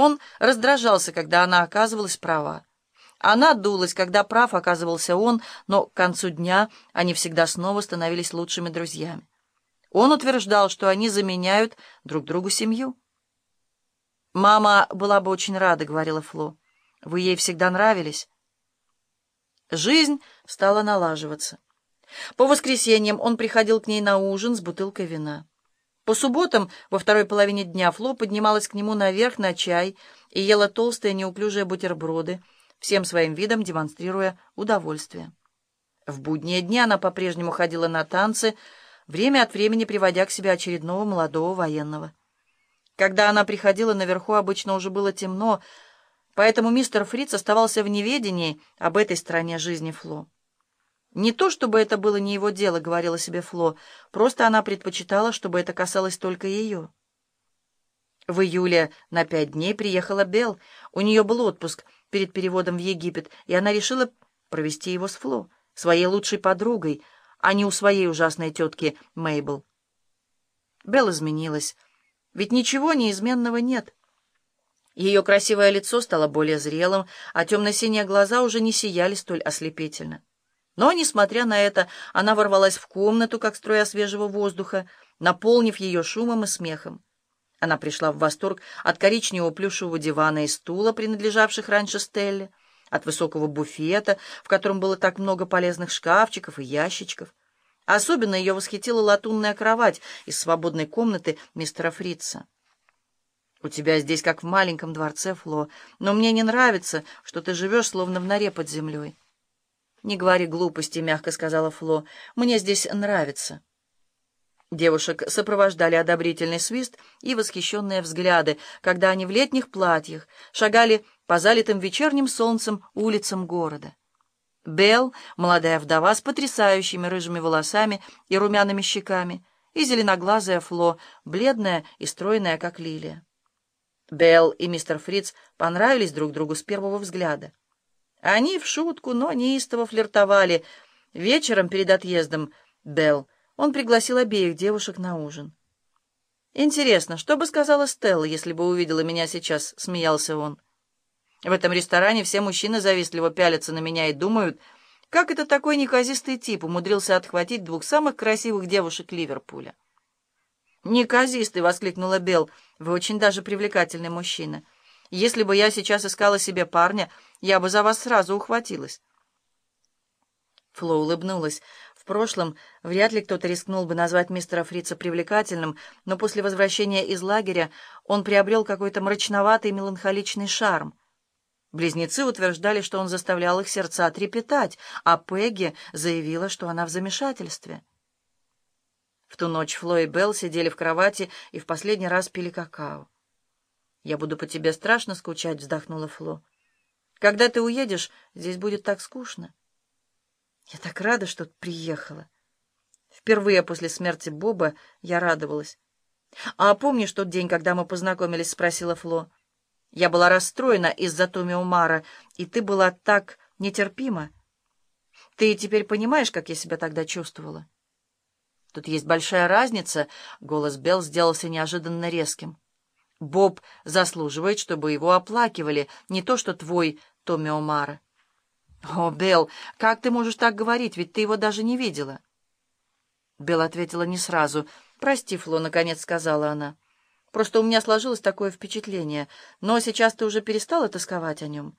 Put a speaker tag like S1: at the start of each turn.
S1: Он раздражался, когда она оказывалась права. Она дулась, когда прав оказывался он, но к концу дня они всегда снова становились лучшими друзьями. Он утверждал, что они заменяют друг другу семью. «Мама была бы очень рада», — говорила Фло. «Вы ей всегда нравились». Жизнь стала налаживаться. По воскресеньям он приходил к ней на ужин с бутылкой вина. По субботам во второй половине дня Фло поднималась к нему наверх на чай и ела толстые неуклюжие бутерброды, всем своим видом демонстрируя удовольствие. В будние дни она по-прежнему ходила на танцы, время от времени приводя к себе очередного молодого военного. Когда она приходила наверху, обычно уже было темно, поэтому мистер Фриц оставался в неведении об этой стороне жизни Фло. Не то, чтобы это было не его дело, говорила себе Фло, просто она предпочитала, чтобы это касалось только ее. В июле на пять дней приехала Белл. У нее был отпуск перед переводом в Египет, и она решила провести его с Фло, своей лучшей подругой, а не у своей ужасной тетки Мейбл. Белл изменилась, ведь ничего неизменного нет. Ее красивое лицо стало более зрелым, а темно-синие глаза уже не сияли столь ослепительно. Но, несмотря на это, она ворвалась в комнату, как струя свежего воздуха, наполнив ее шумом и смехом. Она пришла в восторг от коричневого плюшевого дивана и стула, принадлежавших раньше Стелле, от высокого буфета, в котором было так много полезных шкафчиков и ящичков. Особенно ее восхитила латунная кровать из свободной комнаты мистера Фрица. «У тебя здесь как в маленьком дворце, Фло, но мне не нравится, что ты живешь словно в норе под землей». «Не говори глупости», — мягко сказала Фло. «Мне здесь нравится». Девушек сопровождали одобрительный свист и восхищенные взгляды, когда они в летних платьях шагали по залитым вечерним солнцем улицам города. Белл, молодая вдова с потрясающими рыжими волосами и румяными щеками, и зеленоглазая Фло, бледная и стройная, как лилия. Белл и мистер Фриц понравились друг другу с первого взгляда. Они в шутку, но неистово флиртовали. Вечером перед отъездом Белл он пригласил обеих девушек на ужин. «Интересно, что бы сказала Стелла, если бы увидела меня сейчас?» — смеялся он. «В этом ресторане все мужчины завистливо пялятся на меня и думают, как это такой неказистый тип умудрился отхватить двух самых красивых девушек Ливерпуля». «Неказистый!» — воскликнула Белл. «Вы очень даже привлекательный мужчина. Если бы я сейчас искала себе парня, я бы за вас сразу ухватилась». Фло улыбнулась. В прошлом вряд ли кто-то рискнул бы назвать мистера Фрица привлекательным, но после возвращения из лагеря он приобрел какой-то мрачноватый меланхоличный шарм. Близнецы утверждали, что он заставлял их сердца трепетать, а Пегги заявила, что она в замешательстве. В ту ночь Фло и Белл сидели в кровати и в последний раз пили какао. «Я буду по тебе страшно скучать», — вздохнула Фло. «Когда ты уедешь, здесь будет так скучно». «Я так рада, что приехала». Впервые после смерти Боба я радовалась. «А помнишь тот день, когда мы познакомились?» — спросила Фло. «Я была расстроена из-за Томи Умара, и ты была так нетерпима. Ты теперь понимаешь, как я себя тогда чувствовала?» «Тут есть большая разница», — голос Белл сделался неожиданно резким. «Боб заслуживает, чтобы его оплакивали, не то что твой Томми Омара». «О, Белл, как ты можешь так говорить, ведь ты его даже не видела?» Белл ответила не сразу. «Прости, Фло», — наконец сказала она. «Просто у меня сложилось такое впечатление. Но сейчас ты уже перестала тосковать о нем?»